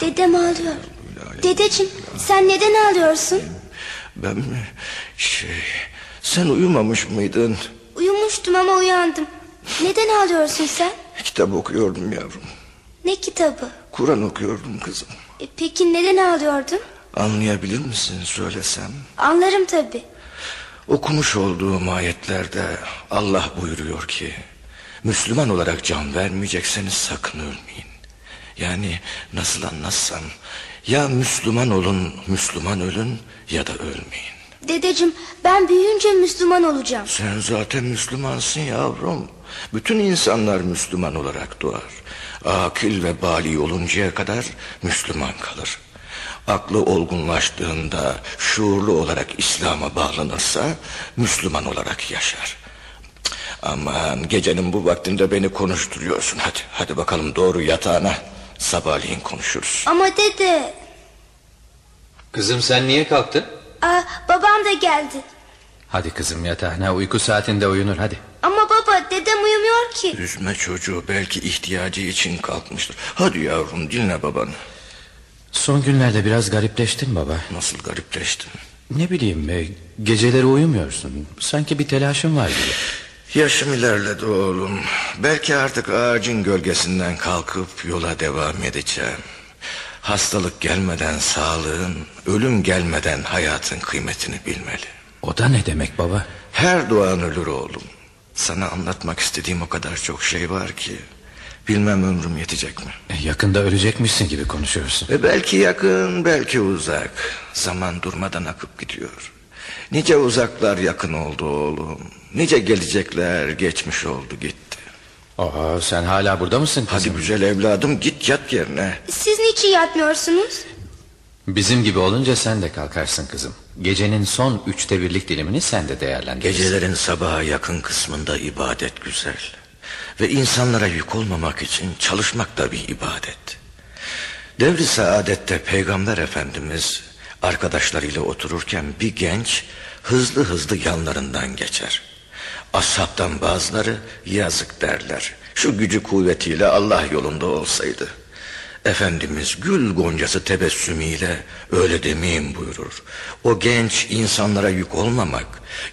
Dedem ağlıyor. Dedeciğim sen neden ağlıyorsun? Ben mi? Şey, sen uyumamış mıydın? Uyumuştum ama uyandım. Neden ağlıyorsun sen? Kitap okuyordum yavrum. Ne kitabı? Kur'an okuyordum kızım. E, peki neden ağlıyordun? Anlayabilir misin söylesem? Anlarım tabi. Okumuş olduğum ayetlerde Allah buyuruyor ki... ...Müslüman olarak can vermeyecekseniz sakın ölmeyin. Yani nasıl anlatsam... ...ya Müslüman olun, Müslüman ölün ya da ölmeyin. Dedeciğim ben büyüyünce Müslüman olacağım. Sen zaten Müslümansın yavrum. Bütün insanlar Müslüman olarak doğar. Akil ve bali oluncaya kadar Müslüman kalır. Aklı olgunlaştığında şuurlu olarak İslam'a bağlanırsa Müslüman olarak yaşar. Aman gecenin bu vaktinde beni konuşturuyorsun. Hadi hadi bakalım doğru yatağına. Sabahleyin konuşuruz. Ama dede... Kızım sen niye kalktın? Aa, babam da geldi. Hadi kızım yatağına uyku saatinde uyunur hadi. Ama baba dedem uyumuyor ki. Üzme çocuğu belki ihtiyacı için kalkmıştır. Hadi yavrum dinle babanı. Son günlerde biraz garipleştin baba. Nasıl garipleştin? Ne bileyim e, geceleri uyumuyorsun. Sanki bir telaşın var gibi. Yaşım ilerledi oğlum. Belki artık ağacın gölgesinden kalkıp yola devam edeceğim. Hastalık gelmeden sağlığın, ölüm gelmeden hayatın kıymetini bilmeli. O da ne demek baba? Her doğan ölür oğlum. Sana anlatmak istediğim o kadar çok şey var ki. Bilmem ömrüm yetecek mi? E, yakında ölecekmişsin gibi konuşuyorsun. E belki yakın, belki uzak. Zaman durmadan akıp gidiyor. Nice uzaklar yakın oldu oğlum. Nice gelecekler geçmiş oldu gitti. Oha sen hala burada mısın kızım? Hadi güzel evladım git yat yerine. Siz niçin yatmıyorsunuz? Bizim gibi olunca sen de kalkarsın kızım. Gecenin son üçte birlik dilimini sen de değerlendirirsin. Gecelerin sabaha yakın kısmında ibadet güzel. Ve insanlara yük olmamak için çalışmak da bir ibadet. Devri saadette peygamber efendimiz arkadaşlarıyla otururken bir genç hızlı hızlı yanlarından geçer. Ashabtan bazıları yazık derler. Şu gücü kuvvetiyle Allah yolunda olsaydı. Efendimiz gül goncası tebessümüyle öyle demeyin buyurur. O genç insanlara yük olmamak,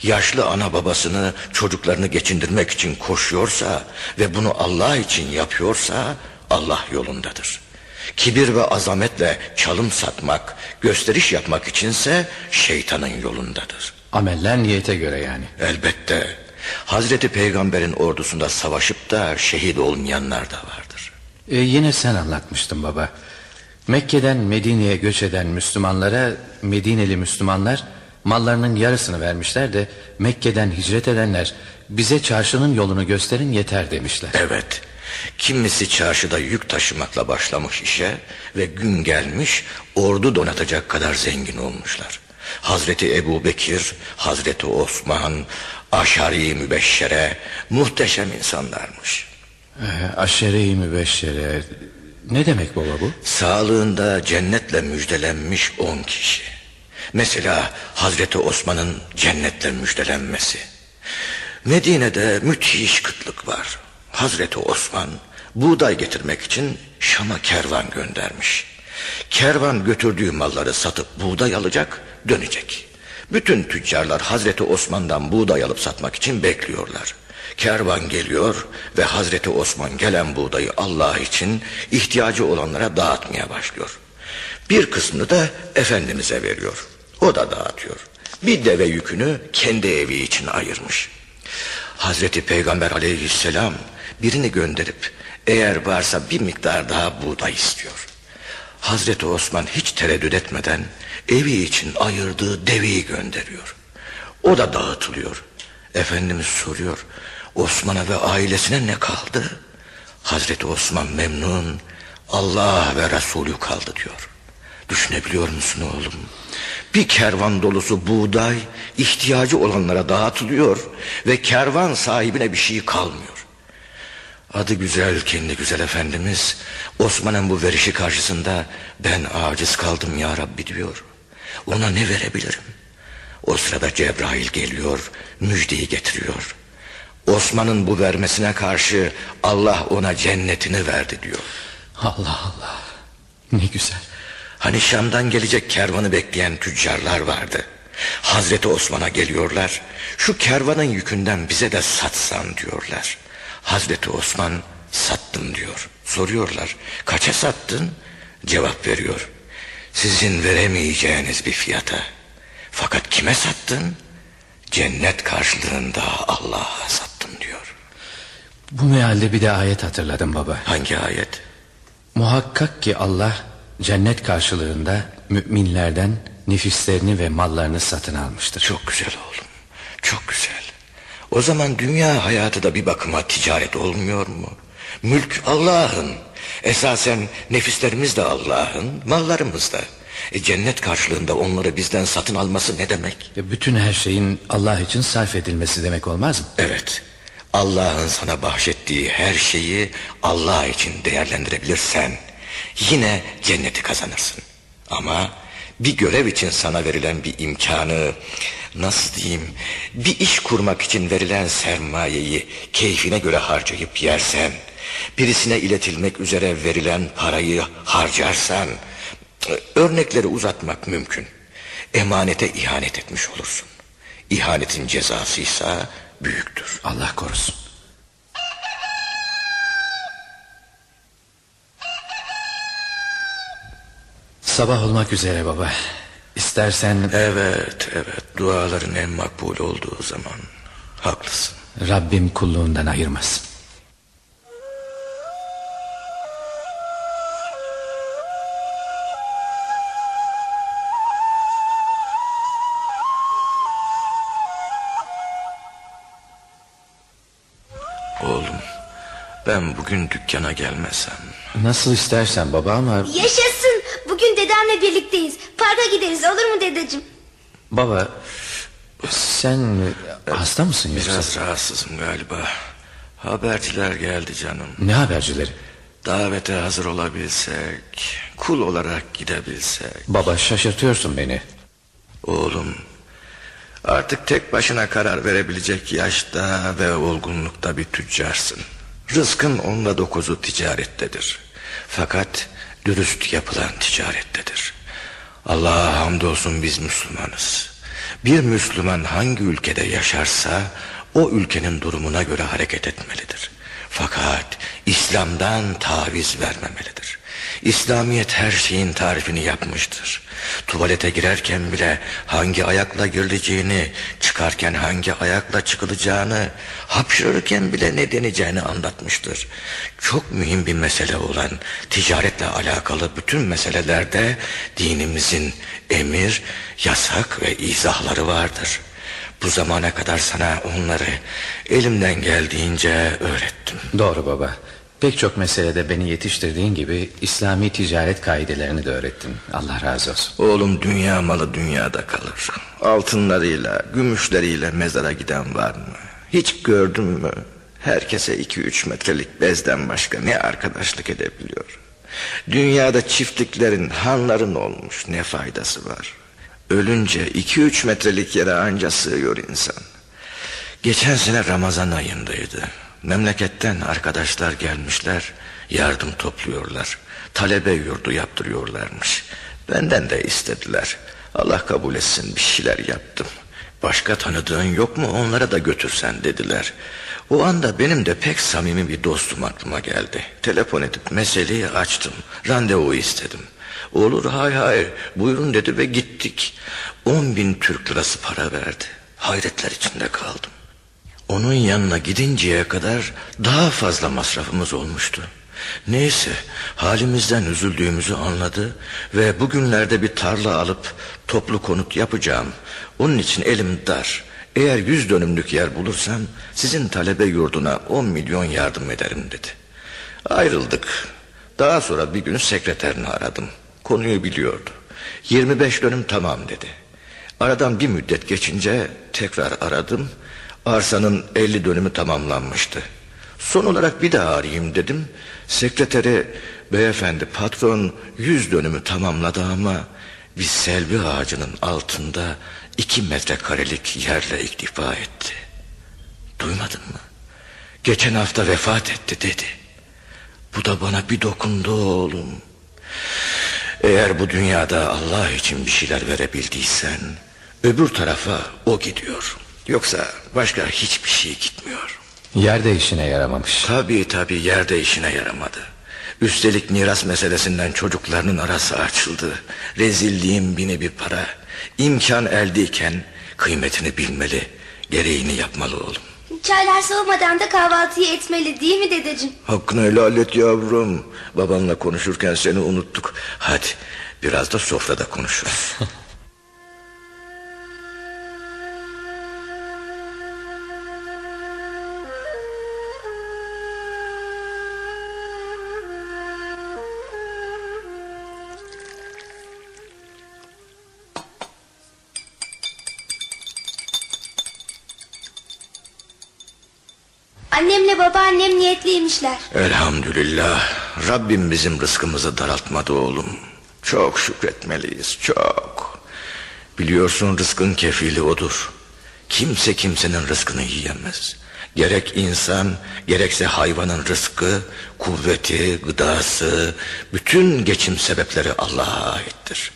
yaşlı ana babasını çocuklarını geçindirmek için koşuyorsa ve bunu Allah için yapıyorsa Allah yolundadır. Kibir ve azametle çalım satmak, gösteriş yapmak içinse şeytanın yolundadır. Ameller niyete göre yani. Elbette. Hazreti Peygamber'in ordusunda savaşıp da şehit olmayanlar da vardır. E, yine sen anlatmıştın baba. Mekke'den Medine'ye göç eden Müslümanlara Medineli Müslümanlar mallarının yarısını vermişler de Mekke'den hicret edenler bize çarşının yolunu gösterin yeter demişler. Evet. Kimisi çarşıda yük taşımakla başlamış işe ve gün gelmiş ordu donatacak kadar zengin olmuşlar. Hazreti Ebu Bekir, Hazreti Osman, Aşari Mübeşşere muhteşem insanlarmış. Ee, Aşere-i mübeşşere ne demek baba bu? Sağlığında cennetle müjdelenmiş on kişi. Mesela Hazreti Osman'ın cennetle müjdelenmesi. Medine'de müthiş kıtlık var. Hazreti Osman buğday getirmek için Şam'a kervan göndermiş. Kervan götürdüğü malları satıp buğday alacak, dönecek. Bütün tüccarlar Hazreti Osman'dan buğday alıp satmak için bekliyorlar. Kervan geliyor ve Hazreti Osman gelen buğdayı Allah için ihtiyacı olanlara dağıtmaya başlıyor. Bir kısmını da Efendimiz'e veriyor. O da dağıtıyor. Bir deve yükünü kendi evi için ayırmış. Hazreti Peygamber aleyhisselam birini gönderip eğer varsa bir miktar daha buğday istiyor. Hazreti Osman hiç tereddüt etmeden evi için ayırdığı deveyi gönderiyor. O da dağıtılıyor. Efendimiz soruyor. Osman'a ve ailesine ne kaldı? Hazreti Osman memnun. Allah ve Resulü kaldı diyor. Düşünebiliyor musun oğlum? Bir kervan dolusu buğday ihtiyacı olanlara dağıtılıyor ve kervan sahibine bir şey kalmıyor. Adı güzel kendi güzel efendimiz Osman'ın bu verişi karşısında ben aciz kaldım ya Rabbi diyor. Ona ne verebilirim? O sırada Cebrail geliyor müjdeyi getiriyor. Osman'ın bu vermesine karşı Allah ona cennetini verdi diyor. Allah Allah. Ne güzel. Hani Şam'dan gelecek kervanı bekleyen tüccarlar vardı. Hazreti Osman'a geliyorlar. Şu kervanın yükünden bize de satsan diyorlar. Hazreti Osman sattım diyor. Soruyorlar kaça sattın? Cevap veriyor. Sizin veremeyeceğiniz bir fiyata. Fakat kime sattın? Cennet karşılığında Allah'a sattım diyor. Bu mealde bir de ayet hatırladım baba. Hangi ayet? Muhakkak ki Allah cennet karşılığında müminlerden nefislerini ve mallarını satın almıştır. Çok güzel oğlum. Çok güzel. O zaman dünya hayatı da bir bakıma ticaret olmuyor mu? Mülk Allah'ın. Esasen nefislerimiz de Allah'ın, mallarımız da. E, cennet karşılığında onları bizden satın alması ne demek? Ve bütün her şeyin Allah için sarf edilmesi demek olmaz mı? Evet. Allah'ın sana bahşettiği her şeyi Allah için değerlendirebilirsen yine cenneti kazanırsın. Ama bir görev için sana verilen bir imkanı nasıl diyeyim bir iş kurmak için verilen sermayeyi keyfine göre harcayıp yersen birisine iletilmek üzere verilen parayı harcarsan örnekleri uzatmak mümkün. Emanete ihanet etmiş olursun. İhanetin cezasıysa büyüktür. Allah korusun. Sabah olmak üzere baba. İstersen Evet, evet. Duaların en makbul olduğu zaman haklısın. Rabbim kulluğundan ayırmasın. Oğlum, ben bugün dükkana gelmesem. Nasıl istersen baba ama Yaşasın. Dedemle birlikteyiz. Parka gideriz olur mu dedeciğim? baba sen hasta mısın yoksa? Biraz rahatsızım galiba. Haberciler geldi canım. Ne habercileri? Davete hazır olabilsek, kul olarak gidebilsek. Baba şaşırtıyorsun beni. Oğlum, artık tek başına karar verebilecek yaşta ve olgunlukta bir tüccarsın. Rızkın onda dokuzu ticarettedir. Fakat dürüst yapılan ticarettedir. Allah'a hamdolsun biz Müslümanız. Bir Müslüman hangi ülkede yaşarsa o ülkenin durumuna göre hareket etmelidir. Fakat İslam'dan taviz vermemelidir. İslamiyet her şeyin tarifini yapmıştır. Tuvalete girerken bile hangi ayakla girileceğini, çıkarken hangi ayakla çıkılacağını, hapşırırken bile ne deneceğini anlatmıştır. Çok mühim bir mesele olan ticaretle alakalı bütün meselelerde dinimizin emir, yasak ve izahları vardır. Bu zamana kadar sana onları elimden geldiğince öğrettim. Doğru baba. Pek çok meselede beni yetiştirdiğin gibi İslami ticaret kaidelerini de öğrettin. Allah razı olsun. Oğlum dünya malı dünyada kalır. Altınlarıyla, gümüşleriyle mezara giden var mı? Hiç gördün mü? Herkese iki üç metrelik bezden başka ne arkadaşlık edebiliyor? Dünyada çiftliklerin, hanların olmuş ne faydası var? Ölünce iki üç metrelik yere anca sığıyor insan. Geçen sene Ramazan ayındaydı. Memleketten arkadaşlar gelmişler, yardım topluyorlar. Talebe yurdu yaptırıyorlarmış. Benden de istediler. Allah kabul etsin bir şeyler yaptım. Başka tanıdığın yok mu onlara da götürsen dediler. O anda benim de pek samimi bir dostum aklıma geldi. Telefon edip meseleyi açtım. Randevu istedim. Olur hay hay buyurun dedi ve gittik. On bin Türk lirası para verdi. Hayretler içinde kaldım. Onun yanına gidinceye kadar daha fazla masrafımız olmuştu. Neyse halimizden üzüldüğümüzü anladı ve bugünlerde bir tarla alıp toplu konut yapacağım. Onun için elim dar. Eğer yüz dönümlük yer bulursam sizin talebe yurduna on milyon yardım ederim dedi. Ayrıldık. Daha sonra bir gün sekreterini aradım. Konuyu biliyordu. 25 dönüm tamam dedi. Aradan bir müddet geçince tekrar aradım. Arsanın 50 dönümü tamamlanmıştı. Son olarak bir daha arayayım dedim. Sekreteri beyefendi patron 100 dönümü tamamladı ama bir selvi ağacının altında iki metrekarelik yerle iktifa etti. Duymadın mı? Geçen hafta vefat etti dedi. Bu da bana bir dokundu oğlum. Eğer bu dünyada Allah için bir şeyler verebildiysen öbür tarafa o gidiyor. Yoksa başka hiçbir şey gitmiyor. Yerde işine yaramamış. Tabii tabii yerde işine yaramadı. Üstelik miras meselesinden çocuklarının arası açıldı. Rezilliğin bini bir para. İmkan eldeyken kıymetini bilmeli. Gereğini yapmalı oğlum. Çaylar soğumadan da kahvaltıyı etmeli değil mi dedeciğim? Hakkını helal et yavrum. Babanla konuşurken seni unuttuk. Hadi biraz da sofrada konuşuruz. Annemle babaannem niyetliymişler. Elhamdülillah. Rabbim bizim rızkımızı daraltmadı oğlum. Çok şükretmeliyiz, çok. Biliyorsun rızkın kefili odur. Kimse kimsenin rızkını yiyemez. Gerek insan, gerekse hayvanın rızkı, kuvveti, gıdası, bütün geçim sebepleri Allah'a aittir.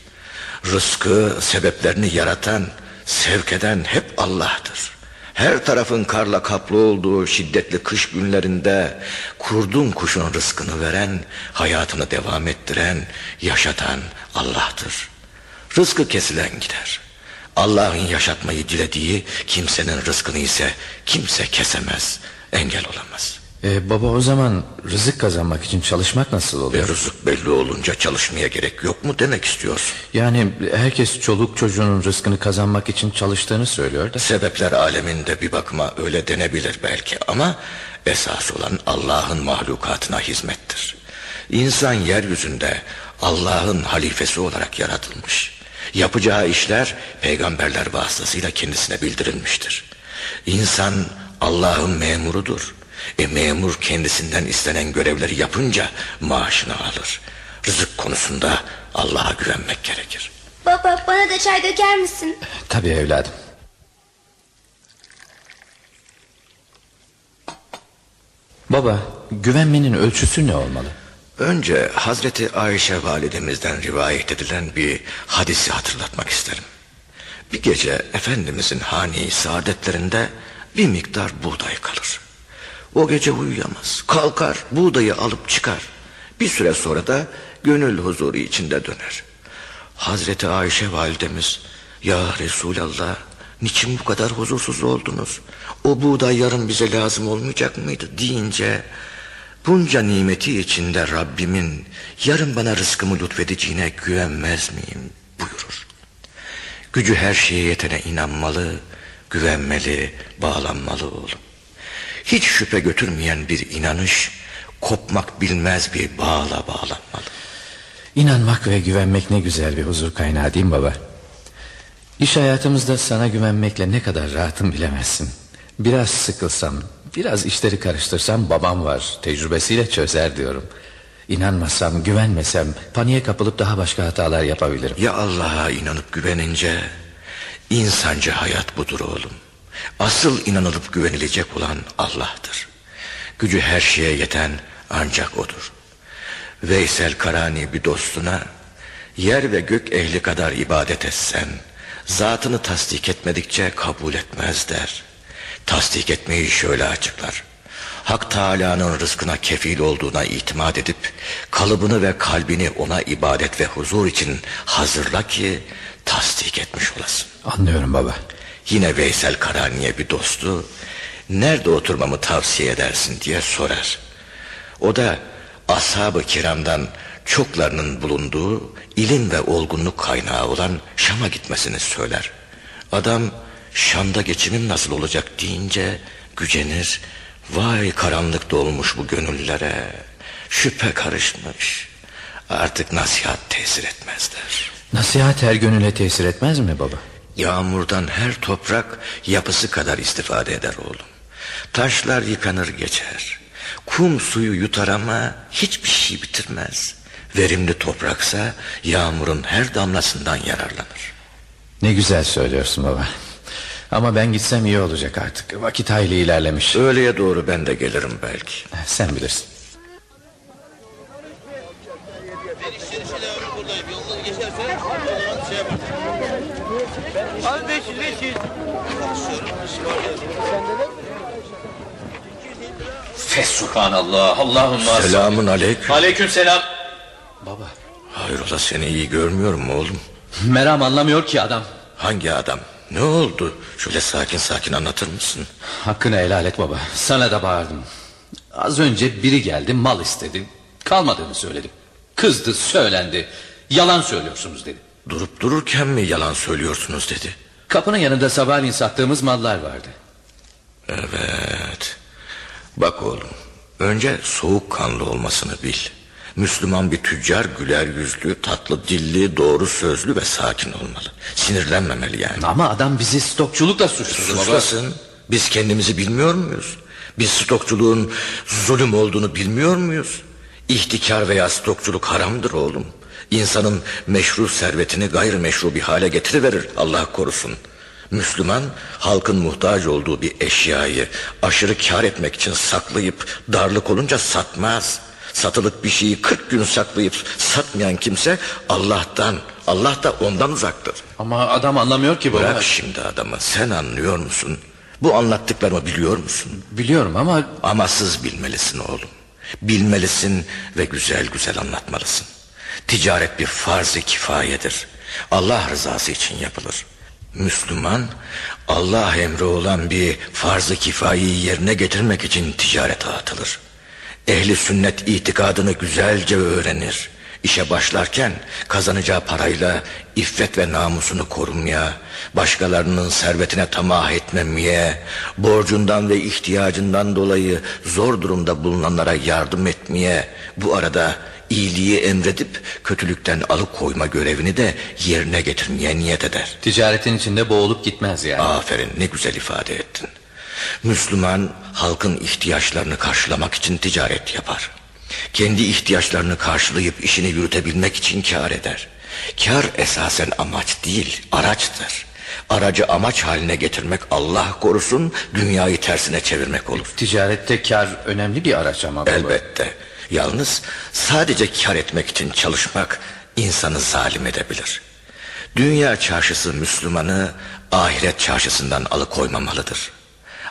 Rızkı, sebeplerini yaratan, sevk eden hep Allah'tır. Her tarafın karla kaplı olduğu şiddetli kış günlerinde kurdun kuşun rızkını veren, hayatını devam ettiren, yaşatan Allah'tır. Rızkı kesilen gider. Allah'ın yaşatmayı dilediği kimsenin rızkını ise kimse kesemez, engel olamaz. Ee, baba o zaman rızık kazanmak için çalışmak nasıl oluyor? rızık belli olunca çalışmaya gerek yok mu demek istiyorsun? Yani herkes çoluk çocuğunun rızkını kazanmak için çalıştığını söylüyor da. Sebepler aleminde bir bakıma öyle denebilir belki ama esas olan Allah'ın mahlukatına hizmettir. İnsan yeryüzünde Allah'ın halifesi olarak yaratılmış. Yapacağı işler peygamberler vasıtasıyla kendisine bildirilmiştir. İnsan Allah'ın memurudur. E memur kendisinden istenen görevleri yapınca maaşını alır. Rızık konusunda Allah'a güvenmek gerekir. Baba bana da çay döker misin? Tabii evladım. Baba güvenmenin ölçüsü ne olmalı? Önce Hazreti Ayşe validemizden rivayet edilen bir hadisi hatırlatmak isterim. Bir gece Efendimizin hani saadetlerinde bir miktar buğday kalır. O gece uyuyamaz. Kalkar buğdayı alıp çıkar. Bir süre sonra da gönül huzuru içinde döner. Hazreti Ayşe validemiz ya Resulallah niçin bu kadar huzursuz oldunuz? O buğday yarın bize lazım olmayacak mıydı deyince bunca nimeti içinde Rabbimin yarın bana rızkımı lütfedeceğine güvenmez miyim buyurur. Gücü her şeye yetene inanmalı, güvenmeli, bağlanmalı oğlum. Hiç şüphe götürmeyen bir inanış, kopmak bilmez bir bağla bağlanmalı. İnanmak ve güvenmek ne güzel bir huzur kaynağı değil mi baba? İş hayatımızda sana güvenmekle ne kadar rahatım bilemezsin. Biraz sıkılsam, biraz işleri karıştırsam babam var. Tecrübesiyle çözer diyorum. İnanmasam, güvenmesem paniğe kapılıp daha başka hatalar yapabilirim. Ya Allah'a inanıp güvenince insanca hayat budur oğlum. Asıl inanılıp güvenilecek olan Allah'tır. Gücü her şeye yeten ancak odur. Veysel Karani bir dostuna yer ve gök ehli kadar ibadet etsen zatını tasdik etmedikçe kabul etmez der. Tasdik etmeyi şöyle açıklar. Hak Teala'nın rızkına kefil olduğuna itimat edip kalıbını ve kalbini ona ibadet ve huzur için hazırla ki tasdik etmiş olasın. Anlıyorum baba. Yine Veysel Karani'ye bir dostu nerede oturmamı tavsiye edersin diye sorar. O da ashab-ı kiramdan çoklarının bulunduğu ilim ve olgunluk kaynağı olan Şam'a gitmesini söyler. Adam Şam'da geçimim nasıl olacak deyince gücenir. Vay karanlık dolmuş bu gönüllere. Şüphe karışmış. Artık nasihat tesir etmezler. Nasihat her gönüle tesir etmez mi baba? Yağmurdan her toprak yapısı kadar istifade eder oğlum. Taşlar yıkanır geçer. Kum suyu yutar ama hiçbir şey bitirmez. Verimli topraksa yağmurun her damlasından yararlanır. Ne güzel söylüyorsun baba. Ama ben gitsem iyi olacak artık. Vakit hayli ilerlemiş. Öğleye doğru ben de gelirim belki. Sen bilirsin. Al 500 500. Fesubhanallah. Allahümme Selamun aleyküm. Aleyküm selam. Baba. Hayrola seni iyi görmüyorum oğlum. Meram anlamıyor ki adam. Hangi adam? Ne oldu? Şöyle sakin sakin anlatır mısın? Hakkını helal et baba. Sana da bağırdım. Az önce biri geldi mal istedi. Kalmadığını söyledim. Kızdı söylendi. Yalan söylüyorsunuz dedi. Durup dururken mi yalan söylüyorsunuz dedi. Kapının yanında sabahleyin sattığımız mallar vardı. Evet. Bak oğlum. Önce soğukkanlı olmasını bil. Müslüman bir tüccar güler yüzlü, tatlı dilli, doğru sözlü ve sakin olmalı. Sinirlenmemeli yani. Ama adam bizi stokçulukla suçladı baba. Suçlasın. Biz kendimizi bilmiyor muyuz? Biz stokçuluğun zulüm olduğunu bilmiyor muyuz? İhtikar veya stokçuluk haramdır oğlum. İnsanın meşru servetini gayrimeşru bir hale getiriverir Allah korusun. Müslüman halkın muhtaç olduğu bir eşyayı aşırı kar etmek için saklayıp darlık olunca satmaz. Satılık bir şeyi 40 gün saklayıp satmayan kimse Allah'tan, Allah da ondan uzaktır. Ama adam anlamıyor ki baba. Bırak şimdi adamı sen anlıyor musun? Bu anlattıklarımı biliyor musun? Biliyorum ama Amasız bilmelisin oğlum. Bilmelisin ve güzel güzel anlatmalısın. Ticaret bir farz-ı kifayedir. Allah rızası için yapılır. Müslüman Allah emri olan bir farz-ı kifayeyi yerine getirmek için ticarete atılır. Ehli sünnet itikadını güzelce öğrenir. İşe başlarken kazanacağı parayla iffet ve namusunu korumaya, başkalarının servetine tamah etmemeye, borcundan ve ihtiyacından dolayı zor durumda bulunanlara yardım etmeye, bu arada iyiliği emredip kötülükten alıkoyma görevini de yerine getirmeye niyet eder. ticaretin içinde boğulup gitmez yani. Aferin ne güzel ifade ettin. Müslüman halkın ihtiyaçlarını karşılamak için ticaret yapar. Kendi ihtiyaçlarını karşılayıp işini yürütebilmek için kar eder. Kar esasen amaç değil, araçtır. Aracı amaç haline getirmek Allah korusun dünyayı tersine çevirmek olur. Ticarette kar önemli bir araç ama baba. Elbette. Yalnız sadece kar etmek için çalışmak insanı zalim edebilir. Dünya çarşısı Müslümanı ahiret çarşısından alıkoymamalıdır.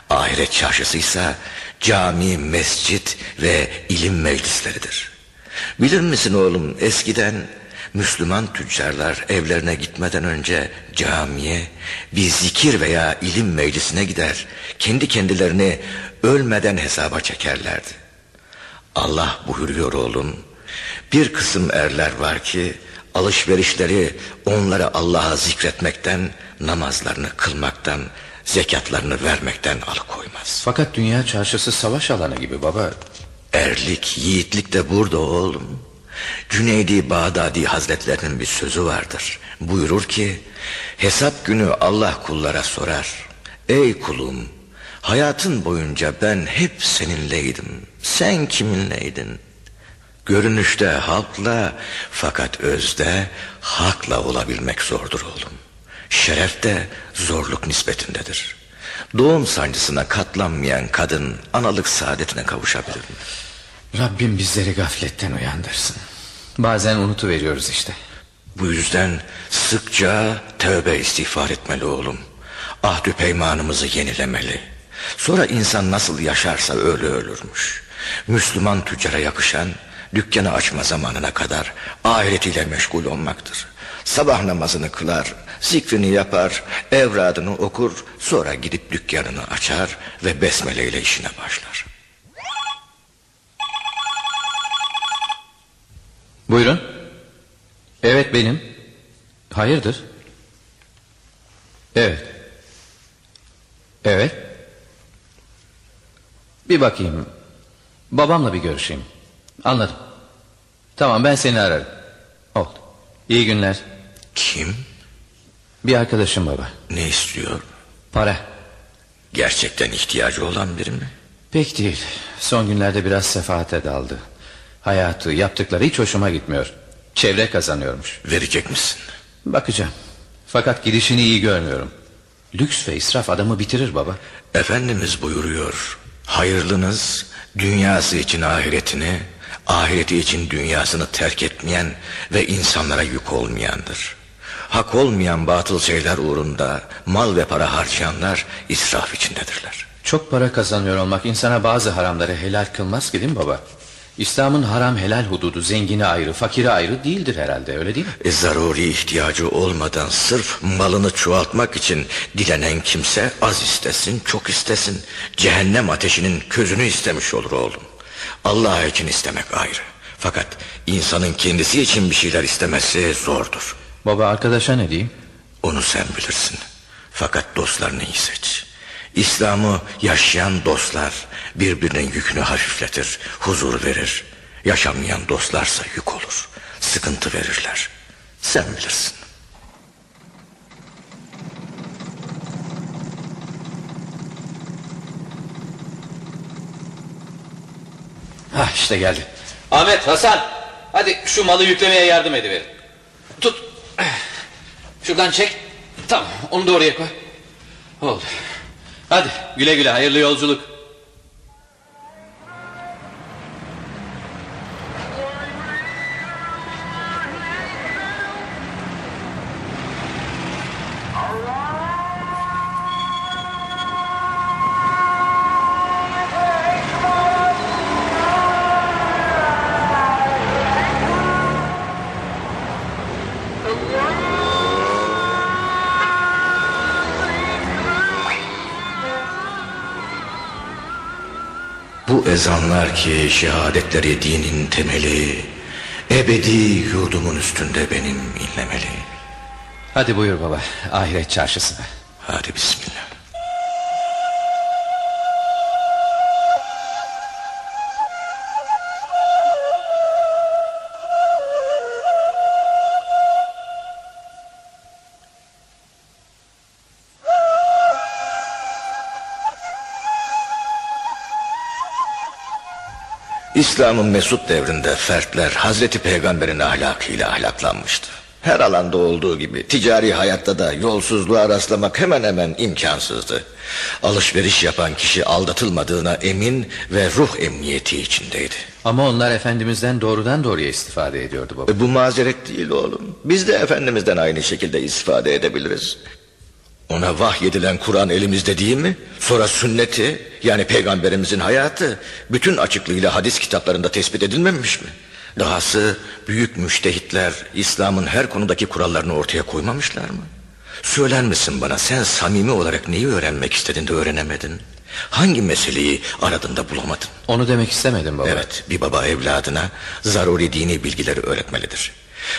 Ahiret çarşısı ise cami, mescit ve ilim meclisleridir. Bilir misin oğlum eskiden Müslüman tüccarlar evlerine gitmeden önce camiye bir zikir veya ilim meclisine gider. Kendi kendilerini ölmeden hesaba çekerlerdi. Allah buyuruyor oğlum. Bir kısım erler var ki alışverişleri onları Allah'a zikretmekten, namazlarını kılmaktan, zekatlarını vermekten alıkoymaz. Fakat dünya çarşısı savaş alanı gibi baba. Erlik, yiğitlik de burada oğlum. Cüneydi Bağdadi Hazretlerinin bir sözü vardır. Buyurur ki, hesap günü Allah kullara sorar. Ey kulum, hayatın boyunca ben hep seninleydim. Sen kiminleydin? Görünüşte halkla fakat özde hakla olabilmek zordur oğlum. Şeref de zorluk nispetindedir. Doğum sancısına katlanmayan kadın analık saadetine kavuşabilir mi? Rabbim bizleri gafletten uyandırsın. Bazen unutuveriyoruz işte. Bu yüzden sıkça tövbe istiğfar etmeli oğlum. Ahdü peymanımızı yenilemeli. Sonra insan nasıl yaşarsa öyle ölürmüş. Müslüman tüccara yakışan dükkanı açma zamanına kadar ahiretiyle meşgul olmaktır. Sabah namazını kılar, zikrini yapar, evradını okur, sonra gidip dükkanını açar ve besmele ile işine başlar. Buyurun. Evet benim. Hayırdır? Evet. Evet. Bir bakayım. Babamla bir görüşeyim. Anladım. Tamam ben seni ararım. Oldu. İyi günler. Kim? Bir arkadaşım baba. Ne istiyor? Para. Gerçekten ihtiyacı olan biri mi? Pek değil. Son günlerde biraz sefahate daldı. Hayatı, yaptıkları hiç hoşuma gitmiyor. Çevre kazanıyormuş. Verecek misin? Bakacağım. Fakat gidişini iyi görmüyorum. Lüks ve israf adamı bitirir baba. Efendimiz buyuruyor. Hayırlınız dünyası için ahiretini, ahireti için dünyasını terk etmeyen ve insanlara yük olmayandır. Hak olmayan batıl şeyler uğrunda mal ve para harcayanlar israf içindedirler. Çok para kazanıyor olmak insana bazı haramları helal kılmaz ki değil mi baba? İslam'ın haram helal hududu zengini ayrı fakiri ayrı değildir herhalde öyle değil mi? E, zaruri ihtiyacı olmadan sırf malını çoğaltmak için dilenen kimse az istesin çok istesin. Cehennem ateşinin közünü istemiş olur oğlum. Allah için istemek ayrı. Fakat insanın kendisi için bir şeyler istemesi zordur. Baba arkadaşa ne diyeyim? Onu sen bilirsin. Fakat dostlarını iyi seç. İslam'ı yaşayan dostlar birbirinin yükünü hafifletir, huzur verir. Yaşamayan dostlarsa yük olur, sıkıntı verirler. Sen bilirsin. Hah işte geldi. Ahmet, Hasan. Hadi şu malı yüklemeye yardım ediverin. Tut. Şuradan çek. Tamam onu da oraya koy. Oldu. Hadi güle güle hayırlı yolculuk. Ezanlar ki şehadetleri dinin temeli, ebedi yurdumun üstünde benim inlemeli. Hadi buyur baba ahiret çarşısına. Hadi bismillah. İslam'ın mesut devrinde fertler Hazreti Peygamber'in ahlakıyla ahlaklanmıştı. Her alanda olduğu gibi ticari hayatta da yolsuzluğa rastlamak hemen hemen imkansızdı. Alışveriş yapan kişi aldatılmadığına emin ve ruh emniyeti içindeydi. Ama onlar Efendimiz'den doğrudan doğruya istifade ediyordu baba. E, bu mazeret değil oğlum. Biz de Efendimiz'den aynı şekilde istifade edebiliriz. Ona vahyedilen Kur'an elimizde değil mi? Sonra sünneti yani peygamberimizin hayatı bütün açıklığıyla hadis kitaplarında tespit edilmemiş mi? Dahası büyük müştehitler İslam'ın her konudaki kurallarını ortaya koymamışlar mı? Söyler misin bana sen samimi olarak neyi öğrenmek istedin de öğrenemedin? Hangi meseleyi aradığında bulamadın? Onu demek istemedim baba. Evet bir baba evladına zaruri dini bilgileri öğretmelidir.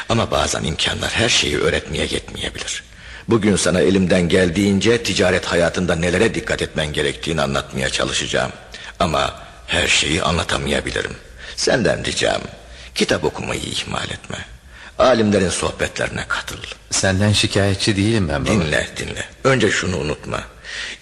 Ama bazen imkanlar her şeyi öğretmeye yetmeyebilir. Bugün sana elimden geldiğince ticaret hayatında nelere dikkat etmen gerektiğini anlatmaya çalışacağım. Ama her şeyi anlatamayabilirim. Senden ricam kitap okumayı ihmal etme. Alimlerin sohbetlerine katıl. Senden şikayetçi değilim ben baba. Dinle dinle. Önce şunu unutma.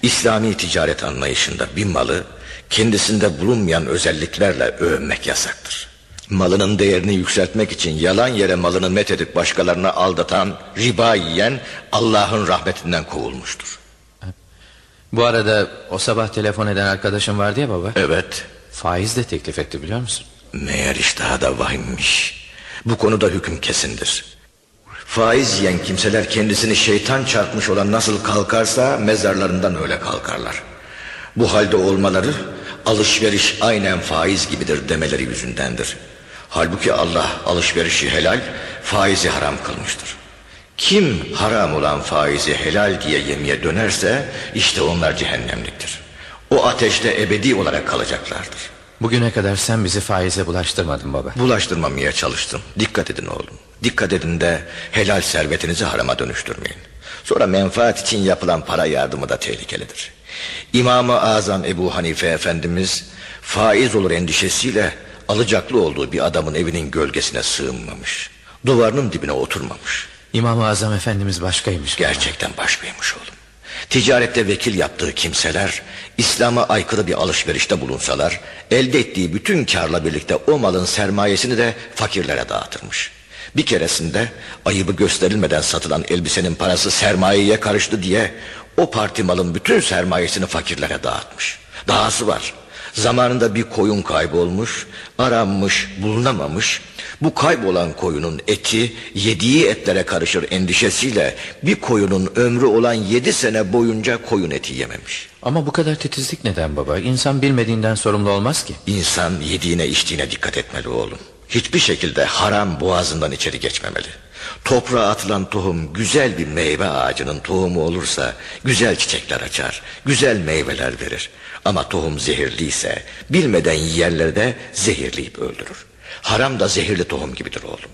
İslami ticaret anlayışında bir malı kendisinde bulunmayan özelliklerle övmek yasaktır. Malının değerini yükseltmek için yalan yere malını methedip başkalarına aldatan, riba yiyen Allah'ın rahmetinden kovulmuştur. Bu arada o sabah telefon eden arkadaşım vardı ya baba. Evet, Faiz de teklif etti biliyor musun? meğer iştahı da vahimmiş. Bu konuda hüküm kesindir. Faiz yiyen kimseler kendisini şeytan çarpmış olan nasıl kalkarsa mezarlarından öyle kalkarlar. Bu halde olmaları alışveriş aynen faiz gibidir demeleri yüzündendir. Halbuki Allah alışverişi helal, faizi haram kılmıştır. Kim haram olan faizi helal diye yemeye dönerse işte onlar cehennemliktir. O ateşte ebedi olarak kalacaklardır. Bugüne kadar sen bizi faize bulaştırmadın baba. Bulaştırmamaya çalıştım. Dikkat edin oğlum. Dikkat edin de helal servetinizi harama dönüştürmeyin. Sonra menfaat için yapılan para yardımı da tehlikelidir. İmam-ı Azam Ebu Hanife Efendimiz faiz olur endişesiyle alacaklı olduğu bir adamın evinin gölgesine sığınmamış. Duvarının dibine oturmamış. İmam-ı Azam Efendimiz başkaymış. Gerçekten başkaymış oğlum. Ticarette vekil yaptığı kimseler İslam'a aykırı bir alışverişte bulunsalar elde ettiği bütün karla birlikte o malın sermayesini de fakirlere dağıtırmış. Bir keresinde ayıbı gösterilmeden satılan elbisenin parası sermayeye karıştı diye o parti malın bütün sermayesini fakirlere dağıtmış. Dahası var. Zamanında bir koyun kaybolmuş, aranmış, bulunamamış. Bu kaybolan koyunun eti yediği etlere karışır endişesiyle bir koyunun ömrü olan yedi sene boyunca koyun eti yememiş. Ama bu kadar titizlik neden baba? İnsan bilmediğinden sorumlu olmaz ki. İnsan yediğine içtiğine dikkat etmeli oğlum. Hiçbir şekilde haram boğazından içeri geçmemeli. Toprağa atılan tohum güzel bir meyve ağacının tohumu olursa güzel çiçekler açar, güzel meyveler verir. Ama tohum zehirliyse bilmeden yiyenleri zehirleyip öldürür. Haram da zehirli tohum gibidir oğlum.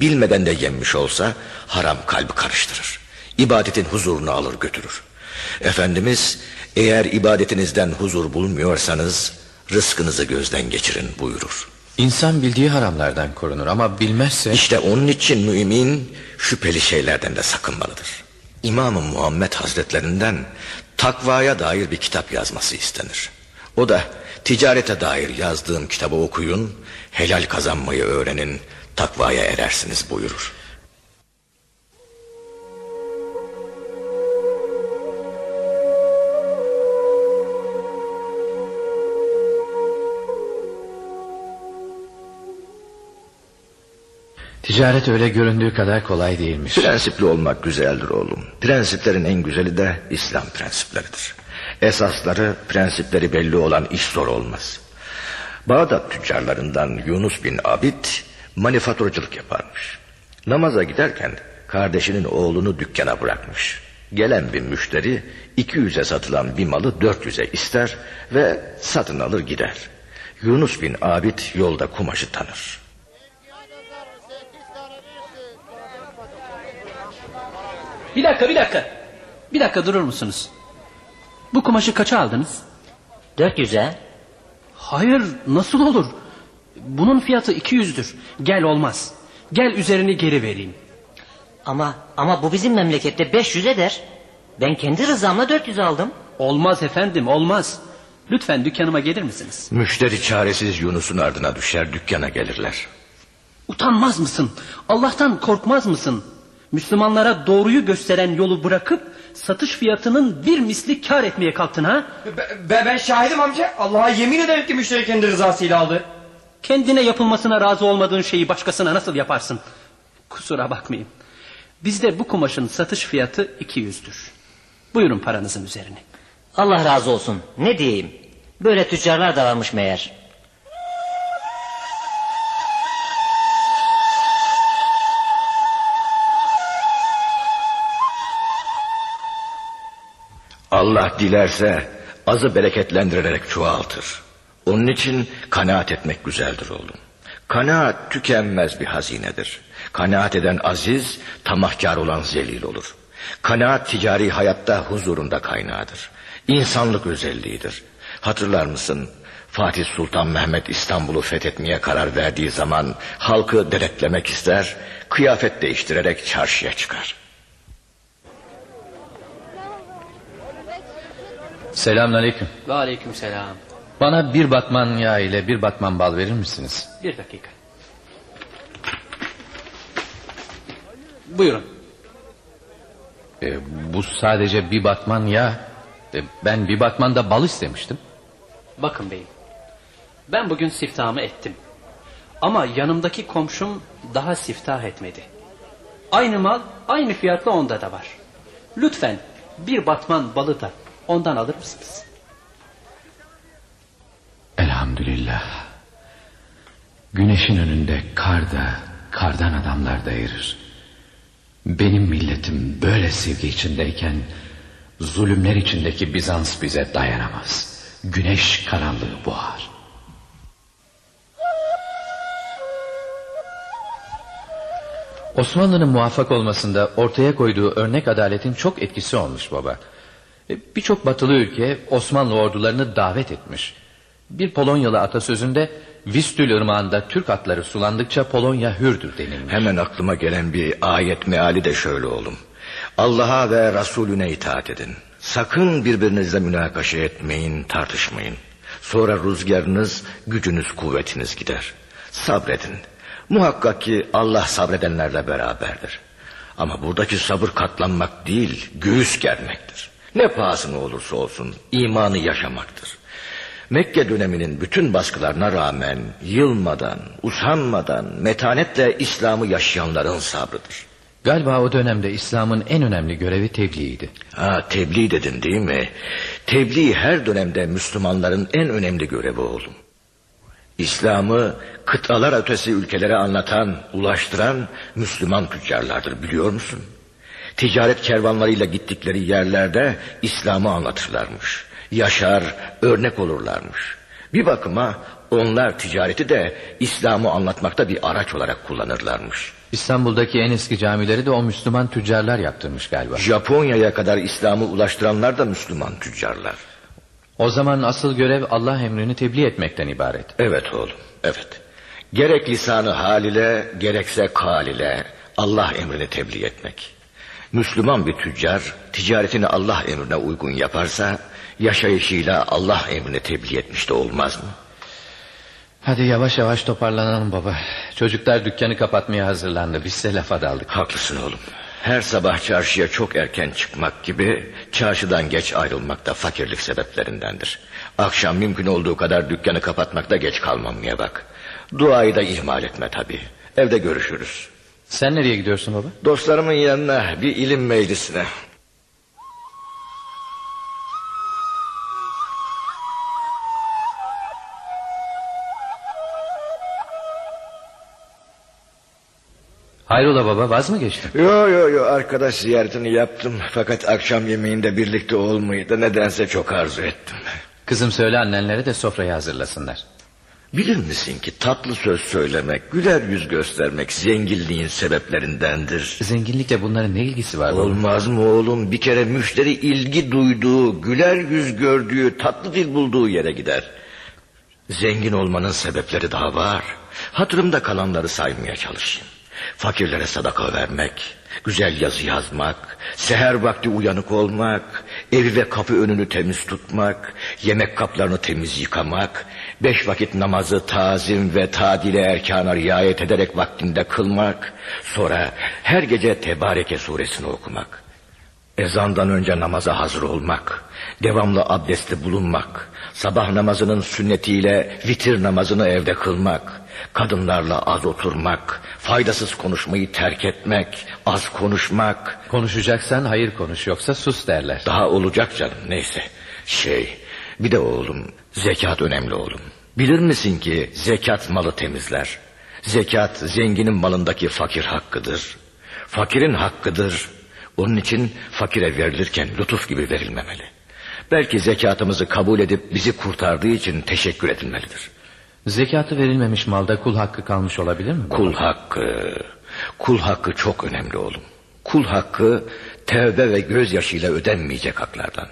Bilmeden de yenmiş olsa haram kalbi karıştırır. İbadetin huzurunu alır götürür. Efendimiz eğer ibadetinizden huzur bulmuyorsanız rızkınızı gözden geçirin buyurur. İnsan bildiği haramlardan korunur ama bilmezse... İşte onun için mümin şüpheli şeylerden de sakınmalıdır. İmam-ı Muhammed Hazretlerinden takvaya dair bir kitap yazması istenir. O da ticarete dair yazdığım kitabı okuyun, helal kazanmayı öğrenin, takvaya erersiniz buyurur. Ticaret öyle göründüğü kadar kolay değilmiş. Prensipli olmak güzeldir oğlum. Prensiplerin en güzeli de İslam prensipleridir. Esasları, prensipleri belli olan iş zor olmaz. Bağdat tüccarlarından Yunus bin Abid manifaturacılık yaparmış. Namaza giderken kardeşinin oğlunu dükkana bırakmış. Gelen bir müşteri 200'e satılan bir malı 400'e ister ve satın alır gider. Yunus bin Abid yolda kumaşı tanır. Bir dakika bir dakika. Bir dakika durur musunuz? Bu kumaşı kaça aldınız? 400'e. Hayır nasıl olur? Bunun fiyatı 200'dür. Gel olmaz. Gel üzerini geri vereyim. Ama ama bu bizim memlekette 500 eder. Ben kendi rızamla 400 aldım. Olmaz efendim olmaz. Lütfen dükkanıma gelir misiniz? Müşteri çaresiz Yunus'un ardına düşer dükkana gelirler. Utanmaz mısın? Allah'tan korkmaz mısın? Müslümanlara doğruyu gösteren yolu bırakıp satış fiyatının bir misli kar etmeye kalktın ha? Ben, ben şahidim amca. Allah'a yemin ederim ki müşteri kendi rızasıyla aldı. Kendine yapılmasına razı olmadığın şeyi başkasına nasıl yaparsın? Kusura bakmayın. Bizde bu kumaşın satış fiyatı 200'dür. Buyurun paranızın üzerine. Allah razı olsun. Ne diyeyim? Böyle tüccarlar da varmış meğer. Dilerse azı bereketlendirerek çoğaltır. Onun için kanaat etmek güzeldir oğlum. Kanaat tükenmez bir hazinedir. Kanaat eden aziz, tamahkar olan zelil olur. Kanaat ticari hayatta huzurunda kaynağıdır. İnsanlık özelliğidir. Hatırlar mısın? Fatih Sultan Mehmet İstanbul'u fethetmeye karar verdiği zaman halkı denetlemek ister, kıyafet değiştirerek çarşıya çıkar. Selamünaleyküm. Ve aleyküm selam. Bana bir batman yağ ile bir batman bal verir misiniz? Bir dakika. Buyurun. Ee, bu sadece bir batman yağ. Ee, ben bir batman da bal istemiştim. Bakın beyim. Ben bugün siftahımı ettim. Ama yanımdaki komşum daha siftah etmedi. Aynı mal aynı fiyatla onda da var. Lütfen bir batman balı da ondan alır mısınız? Elhamdülillah. Güneşin önünde kar da, kardan adamlar da erir. Benim milletim böyle sevgi içindeyken zulümler içindeki Bizans bize dayanamaz. Güneş karanlığı boğar. Osmanlı'nın muvaffak olmasında ortaya koyduğu örnek adaletin çok etkisi olmuş baba. E, Birçok batılı ülke Osmanlı ordularını davet etmiş. Bir Polonyalı atasözünde Vistül ırmağında Türk atları sulandıkça Polonya hürdür denilmiş. Hemen aklıma gelen bir ayet meali de şöyle oğlum. Allah'a ve Resulüne itaat edin. Sakın birbirinizle münakaşa etmeyin, tartışmayın. Sonra rüzgarınız, gücünüz, kuvvetiniz gider. Sabredin. Muhakkak ki Allah sabredenlerle beraberdir. Ama buradaki sabır katlanmak değil, göğüs germektir. Ne pahasına olursa olsun imanı yaşamaktır. Mekke döneminin bütün baskılarına rağmen yılmadan, usanmadan, metanetle İslam'ı yaşayanların sabrıdır. Galiba o dönemde İslam'ın en önemli görevi tebliğiydi. Ha tebliğ dedin değil mi? Tebliğ her dönemde Müslümanların en önemli görevi oğlum. İslam'ı kıtalar ötesi ülkelere anlatan, ulaştıran Müslüman tüccarlardır biliyor musun? Ticaret kervanlarıyla gittikleri yerlerde İslam'ı anlatırlarmış. Yaşar, örnek olurlarmış. Bir bakıma onlar ticareti de İslam'ı anlatmakta bir araç olarak kullanırlarmış. İstanbul'daki en eski camileri de o Müslüman tüccarlar yaptırmış galiba. Japonya'ya kadar İslam'ı ulaştıranlar da Müslüman tüccarlar. O zaman asıl görev Allah emrini tebliğ etmekten ibaret. Evet oğlum, evet. Gerek lisanı hal ile, gerekse kal ile Allah emrini tebliğ etmek. Müslüman bir tüccar ticaretini Allah emrine uygun yaparsa yaşayışıyla Allah emrini tebliğ etmiş de olmaz mı? Hadi yavaş yavaş toparlanalım baba. Çocuklar dükkanı kapatmaya hazırlandı. Biz de lafa daldık. Haklısın oğlum. Her sabah çarşıya çok erken çıkmak gibi çarşıdan geç ayrılmak da fakirlik sebeplerindendir. Akşam mümkün olduğu kadar dükkanı kapatmakta geç kalmamaya bak. Duayı da ihmal etme tabii. Evde görüşürüz. Sen nereye gidiyorsun baba? Dostlarımın yanına bir ilim meclisine. Hayrola baba vaz mı geçtin? Yo yo yo arkadaş ziyaretini yaptım. Fakat akşam yemeğinde birlikte olmayı da nedense çok arzu ettim. Kızım söyle annenlere de sofrayı hazırlasınlar. Bilir misin ki tatlı söz söylemek, güler yüz göstermek zenginliğin sebeplerindendir. Zenginlikle bunların ne ilgisi var? Olmaz mı oğlum? Bir kere müşteri ilgi duyduğu, güler yüz gördüğü, tatlı dil bulduğu yere gider. Zengin olmanın sebepleri daha var. Hatırımda kalanları saymaya çalışayım. Fakirlere sadaka vermek, güzel yazı yazmak, seher vakti uyanık olmak, evi ve kapı önünü temiz tutmak, yemek kaplarını temiz yıkamak, beş vakit namazı tazim ve tadile erkana riayet ederek vaktinde kılmak, sonra her gece Tebareke suresini okumak. Ezandan önce namaza hazır olmak, devamlı abdestli bulunmak, sabah namazının sünnetiyle vitir namazını evde kılmak, kadınlarla az oturmak, faydasız konuşmayı terk etmek, az konuşmak. Konuşacaksan hayır konuş yoksa sus derler. Daha olacak canım neyse. Şey, bir de oğlum, zekat önemli oğlum. Bilir misin ki zekat malı temizler. Zekat zenginin malındaki fakir hakkıdır. Fakirin hakkıdır. Onun için fakire verilirken lütuf gibi verilmemeli. Belki zekatımızı kabul edip bizi kurtardığı için teşekkür edilmelidir. Zekatı verilmemiş malda kul hakkı kalmış olabilir mi? Kul hakkı, kul hakkı çok önemli oğlum. Kul hakkı tevbe ve gözyaşıyla ödenmeyecek haklardan.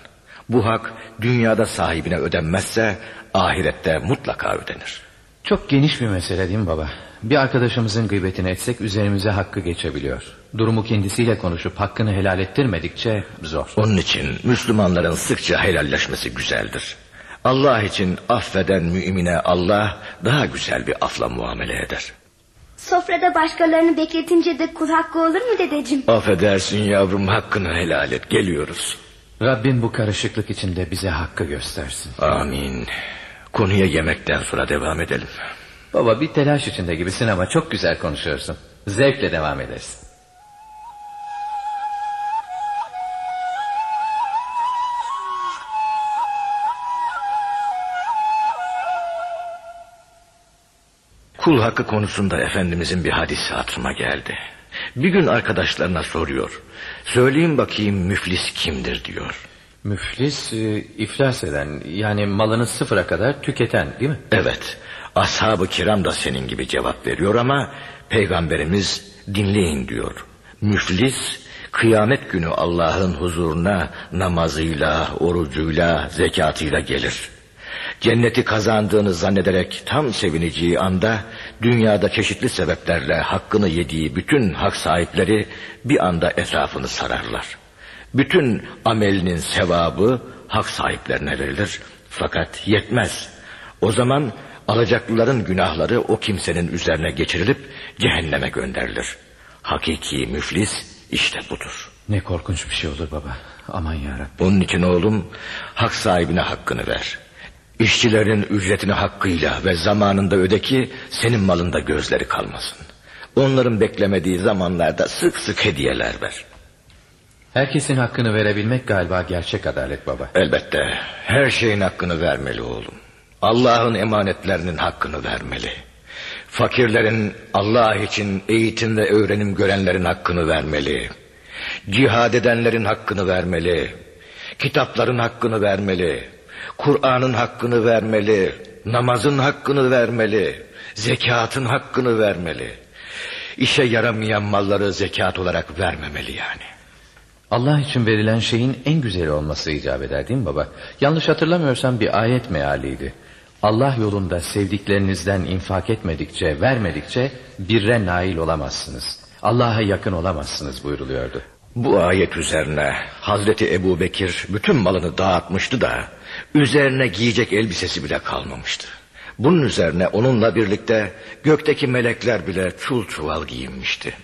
Bu hak dünyada sahibine ödenmezse ahirette mutlaka ödenir. Çok geniş bir mesele değil mi baba? Bir arkadaşımızın gıybetini etsek üzerimize hakkı geçebiliyor. Durumu kendisiyle konuşup hakkını helal ettirmedikçe zor. Onun için Müslümanların sıkça helalleşmesi güzeldir. Allah için affeden mümine Allah daha güzel bir afla muamele eder. Sofrada başkalarını bekletince de kul hakkı olur mu dedeciğim? Affedersin yavrum hakkını helal et geliyoruz. Rabbim bu karışıklık içinde bize hakkı göstersin. Amin. Konuya yemekten sonra devam edelim. Baba bir telaş içinde gibisin ama çok güzel konuşuyorsun. Zevkle devam edersin. Kul hakkı konusunda Efendimizin bir hadisi hatırıma geldi. Bir gün arkadaşlarına soruyor. Söyleyin bakayım müflis kimdir diyor. Müflis e, iflas eden yani malını sıfıra kadar tüketen değil mi? Evet ashab-ı kiram da senin gibi cevap veriyor ama peygamberimiz dinleyin diyor. Müflis kıyamet günü Allah'ın huzuruna namazıyla, orucuyla, zekatıyla gelir. Cenneti kazandığını zannederek tam sevineceği anda dünyada çeşitli sebeplerle hakkını yediği bütün hak sahipleri bir anda etrafını sararlar. Bütün amelinin sevabı hak sahiplerine verilir fakat yetmez. O zaman alacaklıların günahları o kimsenin üzerine geçirilip cehenneme gönderilir. Hakiki müflis işte budur. Ne korkunç bir şey olur baba. Aman yarabbim. Onun için oğlum hak sahibine hakkını ver. İşçilerin ücretini hakkıyla ve zamanında öde ki senin malında gözleri kalmasın. Onların beklemediği zamanlarda sık sık hediyeler ver. Herkesin hakkını verebilmek galiba gerçek adalet baba. Elbette her şeyin hakkını vermeli oğlum. Allah'ın emanetlerinin hakkını vermeli. Fakirlerin Allah için eğitim ve öğrenim görenlerin hakkını vermeli. Cihad edenlerin hakkını vermeli. Kitapların hakkını vermeli. Kur'an'ın hakkını vermeli. Namazın hakkını vermeli. Zekatın hakkını vermeli. İşe yaramayan malları zekat olarak vermemeli yani. Allah için verilen şeyin en güzeli olması icap eder değil mi baba? Yanlış hatırlamıyorsam bir ayet mealiydi. Allah yolunda sevdiklerinizden infak etmedikçe, vermedikçe birre nail olamazsınız. Allah'a yakın olamazsınız buyruluyordu. Bu ayet üzerine Hazreti Ebu Bekir bütün malını dağıtmıştı da üzerine giyecek elbisesi bile kalmamıştı. Bunun üzerine onunla birlikte gökteki melekler bile çul çuval giyinmişti.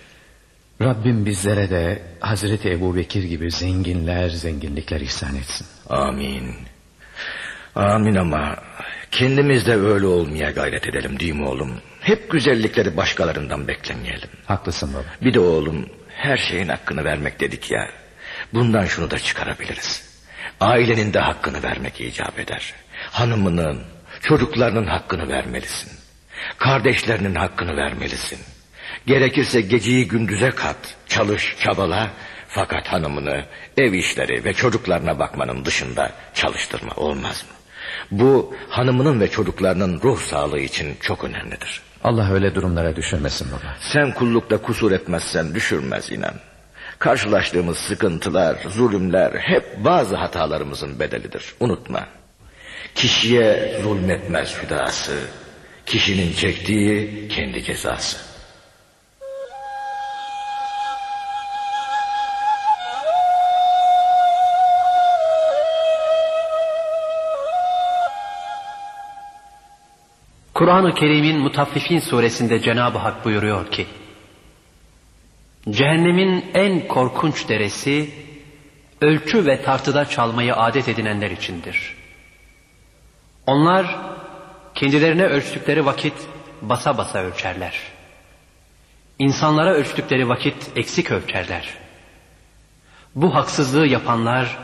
Rabbim bizlere de Hazreti Ebu Bekir gibi zenginler zenginlikler ihsan etsin. Amin. Amin ama kendimiz de öyle olmaya gayret edelim değil mi oğlum? Hep güzellikleri başkalarından beklemeyelim. Haklısın baba. Bir de oğlum her şeyin hakkını vermek dedik ya. Bundan şunu da çıkarabiliriz. Ailenin de hakkını vermek icap eder. Hanımının, çocuklarının hakkını vermelisin. Kardeşlerinin hakkını vermelisin. Gerekirse geceyi gündüze kat, çalış, çabala. Fakat hanımını, ev işleri ve çocuklarına bakmanın dışında çalıştırma olmaz mı? Bu hanımının ve çocuklarının ruh sağlığı için çok önemlidir. Allah öyle durumlara düşürmesin baba. Sen kullukta kusur etmezsen düşürmez inan. Karşılaştığımız sıkıntılar, zulümler hep bazı hatalarımızın bedelidir. Unutma. Kişiye zulmetmez hüdası. Kişinin çektiği kendi cezası. Kur'an-ı Kerim'in Mutaffifin suresinde Cenab-ı Hak buyuruyor ki, Cehennemin en korkunç deresi, ölçü ve tartıda çalmayı adet edinenler içindir. Onlar, kendilerine ölçtükleri vakit basa basa ölçerler. İnsanlara ölçtükleri vakit eksik ölçerler. Bu haksızlığı yapanlar,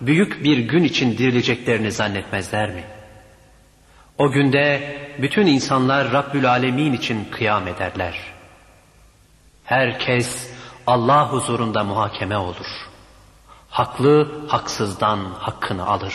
büyük bir gün için dirileceklerini zannetmezler mi? O günde bütün insanlar Rabbül Alemin için kıyam ederler. Herkes Allah huzurunda muhakeme olur. Haklı haksızdan hakkını alır.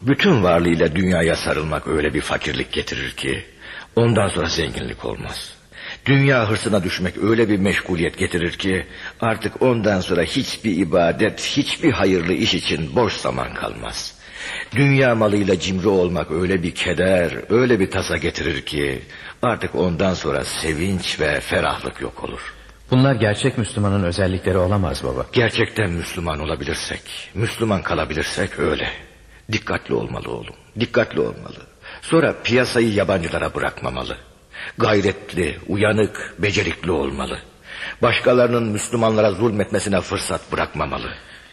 Bütün varlığıyla dünyaya sarılmak öyle bir fakirlik getirir ki ondan sonra zenginlik olmaz. Dünya hırsına düşmek öyle bir meşguliyet getirir ki artık ondan sonra hiçbir ibadet, hiçbir hayırlı iş için boş zaman kalmaz. Dünya malıyla cimri olmak öyle bir keder, öyle bir tasa getirir ki artık ondan sonra sevinç ve ferahlık yok olur. Bunlar gerçek Müslümanın özellikleri olamaz baba. Gerçekten Müslüman olabilirsek, Müslüman kalabilirsek öyle. Dikkatli olmalı oğlum, dikkatli olmalı. Sonra piyasayı yabancılara bırakmamalı. Gayretli, uyanık, becerikli olmalı. Başkalarının Müslümanlara zulmetmesine fırsat bırakmamalı.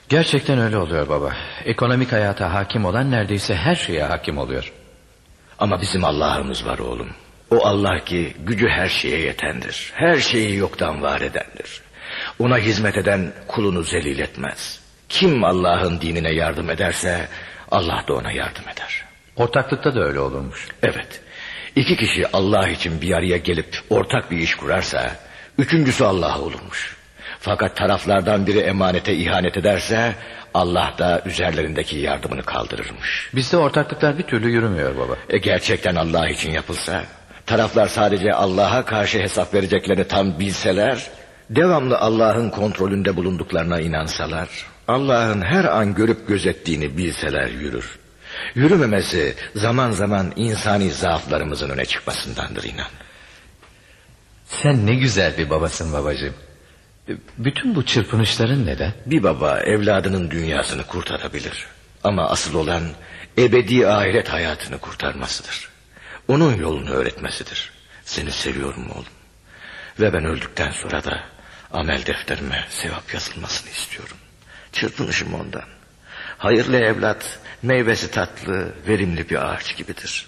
Gerçekten öyle oluyor baba. Ekonomik hayata hakim olan neredeyse her şeye hakim oluyor. Ama bizim Allah'ımız var oğlum. O Allah ki gücü her şeye yetendir. Her şeyi yoktan var edendir. Ona hizmet eden kulunu zelil etmez. Kim Allah'ın dinine yardım ederse Allah da ona yardım eder. Ortaklıkta da öyle olurmuş. Evet. İki kişi Allah için bir araya gelip ortak bir iş kurarsa üçüncüsü Allah olurmuş. Fakat taraflardan biri emanete ihanet ederse Allah da üzerlerindeki yardımını kaldırırmış. Bizde ortaklıklar bir türlü yürümüyor baba. E gerçekten Allah için yapılsa taraflar sadece Allah'a karşı hesap vereceklerini tam bilseler devamlı Allah'ın kontrolünde bulunduklarına inansalar Allah'ın her an görüp gözettiğini bilseler yürür. Yürümemesi zaman zaman insani zaaflarımızın öne çıkmasındandır inan. Sen ne güzel bir babasın babacığım. Bütün bu çırpınışların neden? Bir baba evladının dünyasını kurtarabilir. Ama asıl olan ebedi ahiret hayatını kurtarmasıdır. Onun yolunu öğretmesidir. Seni seviyorum oğlum. Ve ben öldükten sonra da amel defterime sevap yazılmasını istiyorum. Çırpınışım ondan. Hayırlı evlat, meyvesi tatlı, verimli bir ağaç gibidir.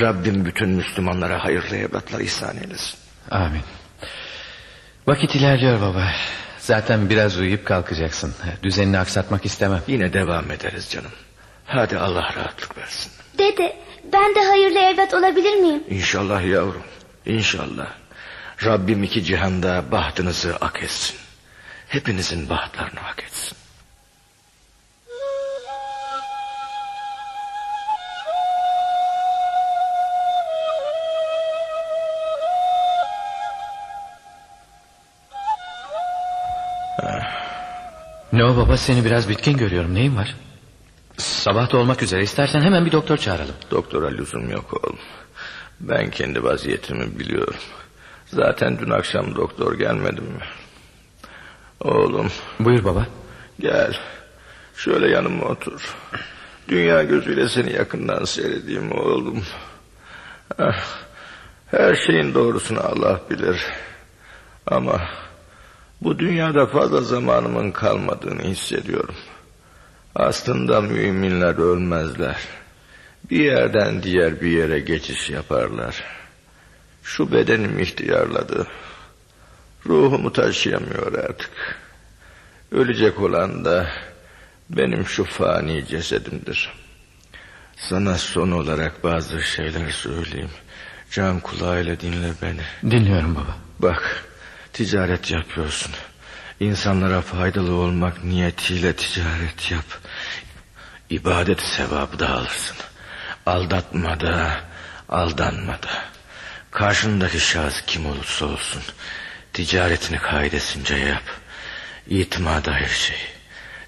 Rabbim bütün Müslümanlara hayırlı evlatlar ihsan eylesin. Amin. Vakit ilerliyor baba. Zaten biraz uyuyup kalkacaksın. Düzenini aksatmak istemem. Yine devam ederiz canım. Hadi Allah rahatlık versin. Dede ben de hayırlı evlat olabilir miyim? İnşallah yavrum. İnşallah. Rabbim iki cihanda bahtınızı ak etsin. Hepinizin bahtlarını hak etsin. Ne o baba seni biraz bitkin görüyorum. Neyin var? Sabah da olmak üzere. İstersen hemen bir doktor çağıralım. Doktora lüzum yok oğlum. Ben kendi vaziyetimi biliyorum. Zaten dün akşam doktor gelmedi mi? Oğlum Buyur baba. gel. Şöyle yanıma otur. Dünya gözüyle seni yakından seyredeyim oğlum. Ah, Her şeyin doğrusunu Allah bilir. Ama bu dünyada fazla zamanımın kalmadığını hissediyorum. Aslında müminler ölmezler. Bir yerden diğer bir yere geçiş yaparlar. Şu bedenim ihtiyarladı. Ruhumu taşıyamıyor artık. Ölecek olan da benim şu fani cesedimdir. Sana son olarak bazı şeyler söyleyeyim. Can kulağıyla dinle beni. Dinliyorum baba. Bak ticaret yapıyorsun. İnsanlara faydalı olmak niyetiyle ticaret yap. İbadet sevabı da alırsın. Aldatmada, aldanmada. Karşındaki şahıs kim olursa olsun ticaretini kaidesince yap. İtimat ayrı şey.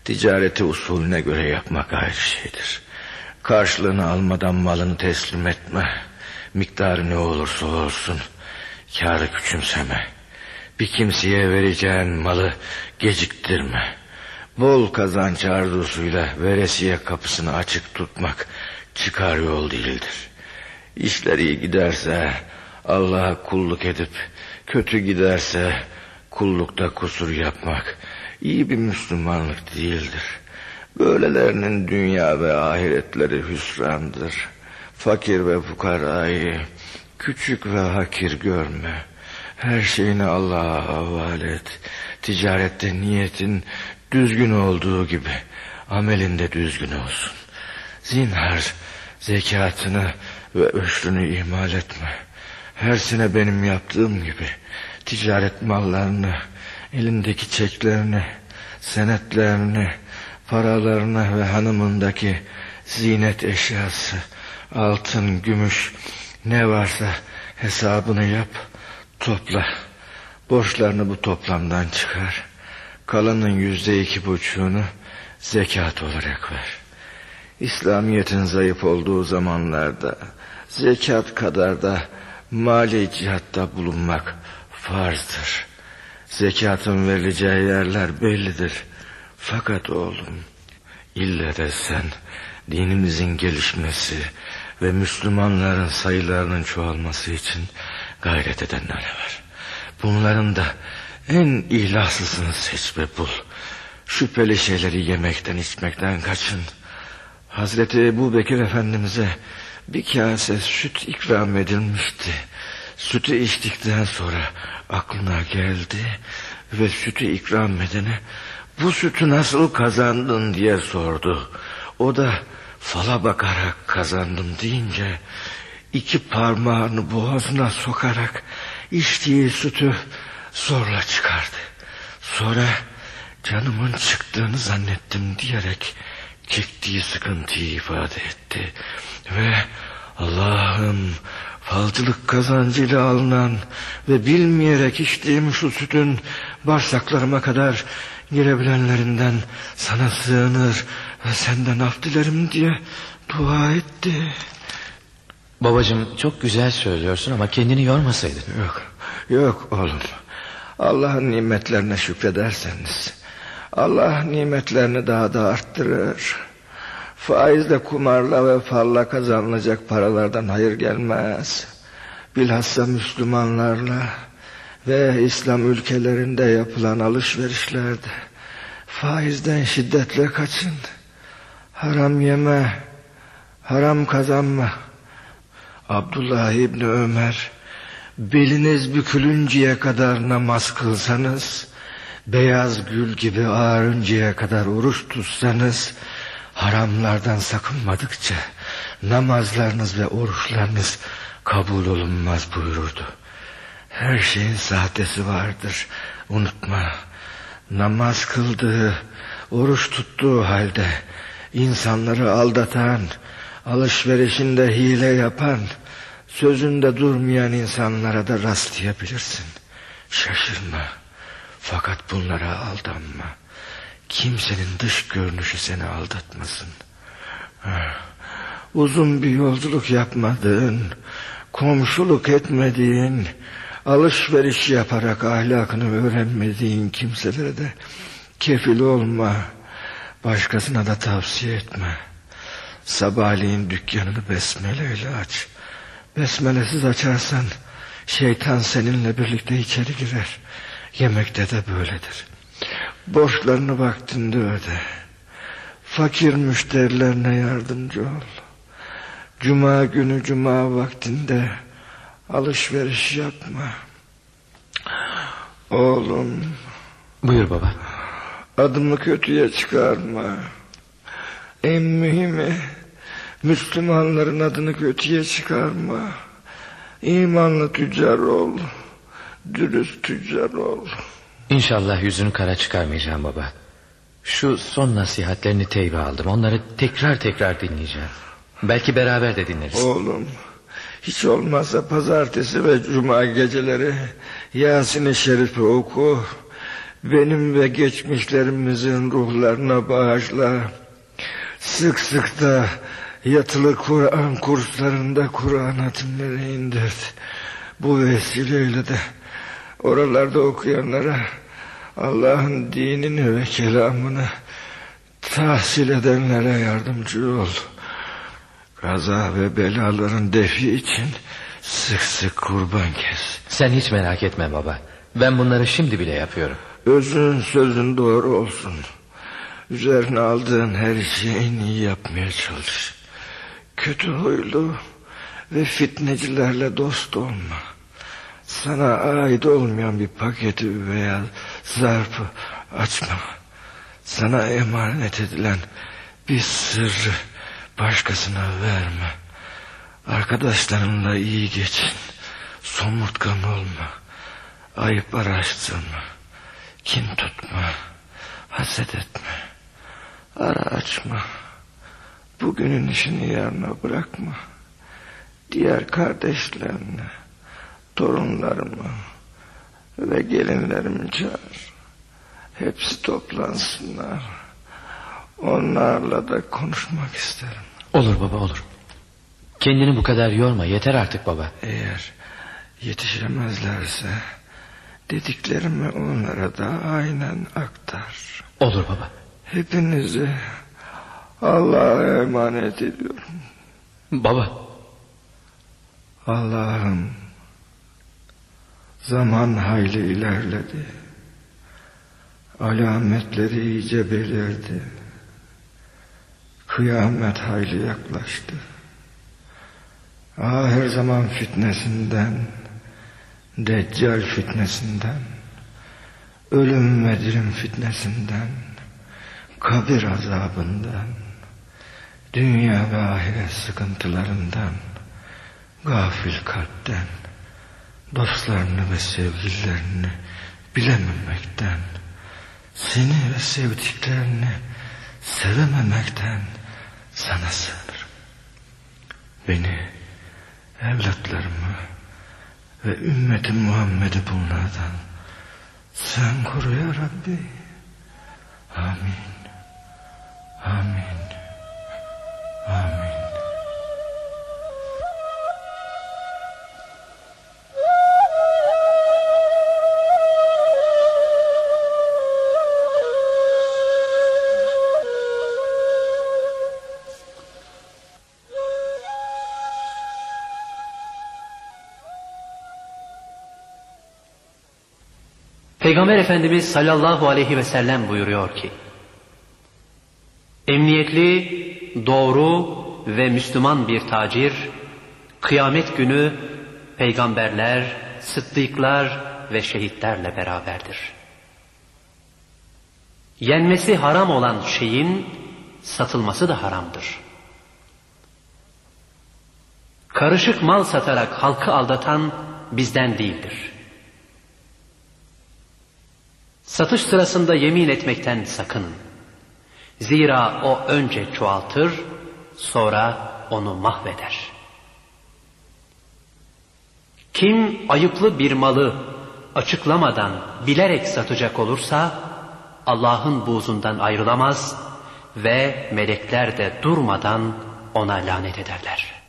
Ticareti usulüne göre yapmak ayrı şeydir. Karşılığını almadan malını teslim etme. Miktarı ne olursa olsun karı küçümseme. Bir kimseye vereceğin malı geciktirme. Bol kazanç arzusuyla veresiye kapısını açık tutmak çıkar yol değildir. İşler iyi giderse Allah'a kulluk edip kötü giderse kullukta kusur yapmak iyi bir Müslümanlık değildir. Böylelerinin dünya ve ahiretleri hüsrandır. Fakir ve fukarayı küçük ve hakir görme. Her şeyini Allah'a havale et. Ticarette niyetin düzgün olduğu gibi amelinde düzgün olsun. Zinhar zekatını ve öşrünü ihmal etme. Her sene benim yaptığım gibi ticaret mallarını, elindeki çeklerini, senetlerini, paralarını ve hanımındaki zinet eşyası, altın, gümüş ne varsa hesabını yap, topla. Borçlarını bu toplamdan çıkar. Kalanın yüzde iki buçuğunu zekat olarak ver. İslamiyet'in zayıf olduğu zamanlarda zekat kadar da mali cihatta bulunmak farzdır. Zekatın verileceği yerler bellidir. Fakat oğlum ille de sen dinimizin gelişmesi ve Müslümanların sayılarının çoğalması için gayret edenler var. Bunların da en ilahlısını seç ve bul. Şüpheli şeyleri yemekten içmekten kaçın. Hazreti Ebu Bekir Efendimiz'e bir kase süt ikram edilmişti. Sütü içtikten sonra aklına geldi ve sütü ikram edene bu sütü nasıl kazandın diye sordu. O da fala bakarak kazandım deyince iki parmağını boğazına sokarak içtiği sütü zorla çıkardı. Sonra canımın çıktığını zannettim diyerek çektiği sıkıntıyı ifade etti. Ve Allah'ım falcılık kazancıyla alınan ve bilmeyerek içtiğim şu sütün bağırsaklarıma kadar girebilenlerinden sana sığınır ve senden af dilerim diye dua etti. Babacığım çok güzel söylüyorsun ama kendini yormasaydın. Yok, yok oğlum. Allah'ın nimetlerine şükrederseniz Allah nimetlerini daha da arttırır. Faizle, kumarla ve falla kazanılacak paralardan hayır gelmez. Bilhassa Müslümanlarla ve İslam ülkelerinde yapılan alışverişlerde faizden şiddetle kaçın. Haram yeme, haram kazanma. Abdullah İbni Ömer, beliniz bükülünceye kadar namaz kılsanız, beyaz gül gibi ağarıncaya kadar oruç tutsanız, haramlardan sakınmadıkça namazlarınız ve oruçlarınız kabul olunmaz buyururdu. Her şeyin sahtesi vardır. Unutma. Namaz kıldığı, oruç tuttuğu halde insanları aldatan, alışverişinde hile yapan, sözünde durmayan insanlara da rastlayabilirsin. Şaşırma. Fakat bunlara aldanma. Kimsenin dış görünüşü seni aldatmasın. Uzun bir yolculuk yapmadığın, komşuluk etmediğin, alışveriş yaparak ahlakını öğrenmediğin kimselere de kefil olma. Başkasına da tavsiye etme. Sabahleyin dükkanını besmeleyle aç. Besmelesiz açarsan şeytan seninle birlikte içeri girer. Yemekte de böyledir. Borçlarını vaktinde öde. Fakir müşterilerine yardımcı ol. Cuma günü cuma vaktinde alışveriş yapma. Oğlum. Buyur baba. Adımı kötüye çıkarma. En mühimi Müslümanların adını kötüye çıkarma. İmanlı tüccar ol. Dürüst tüccar ol. İnşallah yüzünü kara çıkarmayacağım baba. Şu son nasihatlerini teybe aldım. Onları tekrar tekrar dinleyeceğim. Belki beraber de dinleriz. Oğlum hiç olmazsa pazartesi ve cuma geceleri Yasin-i Şerif'i oku. Benim ve geçmişlerimizin ruhlarına bağışla. Sık sık da yatılı Kur'an kurslarında Kur'an hatimleri indir. Bu vesileyle de oralarda okuyanlara Allah'ın dinini ve kelamını tahsil edenlere yardımcı ol. Kaza ve belaların defi için sık sık kurban kes. Sen hiç merak etme baba. Ben bunları şimdi bile yapıyorum. Özün sözün doğru olsun. Üzerine aldığın her en iyi yapmaya çalış. Kötü huylu ve fitnecilerle dost olma. Sana ait olmayan bir paketi veya zarfı açma. Sana emanet edilen bir sırrı başkasına verme. Arkadaşlarınla iyi geçin. Somurtkan olma. Ayıp araştırma. Kin tutma. Haset etme. Ara açma. Bugünün işini yarına bırakma. Diğer kardeşlerini, torunlarımı ve gelinlerimi çağır. Hepsi toplansınlar. Onlarla da konuşmak isterim. Olur baba olur. Kendini bu kadar yorma yeter artık baba. Eğer yetişemezlerse dediklerimi onlara da aynen aktar. Olur baba. Hepinizi Allah'a emanet ediyorum. Baba. Allah'ım zaman hayli ilerledi. Alametleri iyice belirdi. Kıyamet hayli yaklaştı. Ahir zaman fitnesinden, deccal fitnesinden, ölüm ve dirim fitnesinden, kabir azabından, dünya ve ahiret sıkıntılarından, gafil kalpten, dostlarını ve sevgililerini bilememekten, seni ve sevdiklerini sevememekten sana sığınırım. Beni, evlatlarımı ve ümmeti Muhammed'i bunlardan sen koru ya Rabbi. Amin. Amin. Amin. Peygamber Efendimiz sallallahu aleyhi ve sellem buyuruyor ki Emniyetli, doğru ve Müslüman bir tacir, kıyamet günü peygamberler, sıddıklar ve şehitlerle beraberdir. Yenmesi haram olan şeyin satılması da haramdır. Karışık mal satarak halkı aldatan bizden değildir. Satış sırasında yemin etmekten sakının. Zira o önce çoğaltır, sonra onu mahveder. Kim ayıplı bir malı açıklamadan bilerek satacak olursa Allah'ın buğzundan ayrılamaz ve melekler de durmadan ona lanet ederler.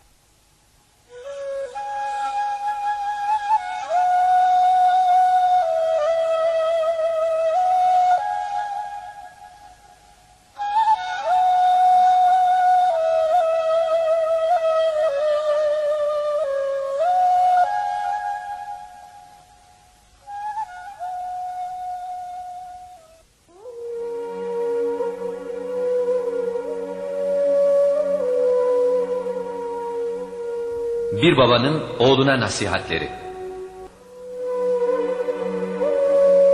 Babanın oğluna nasihatleri.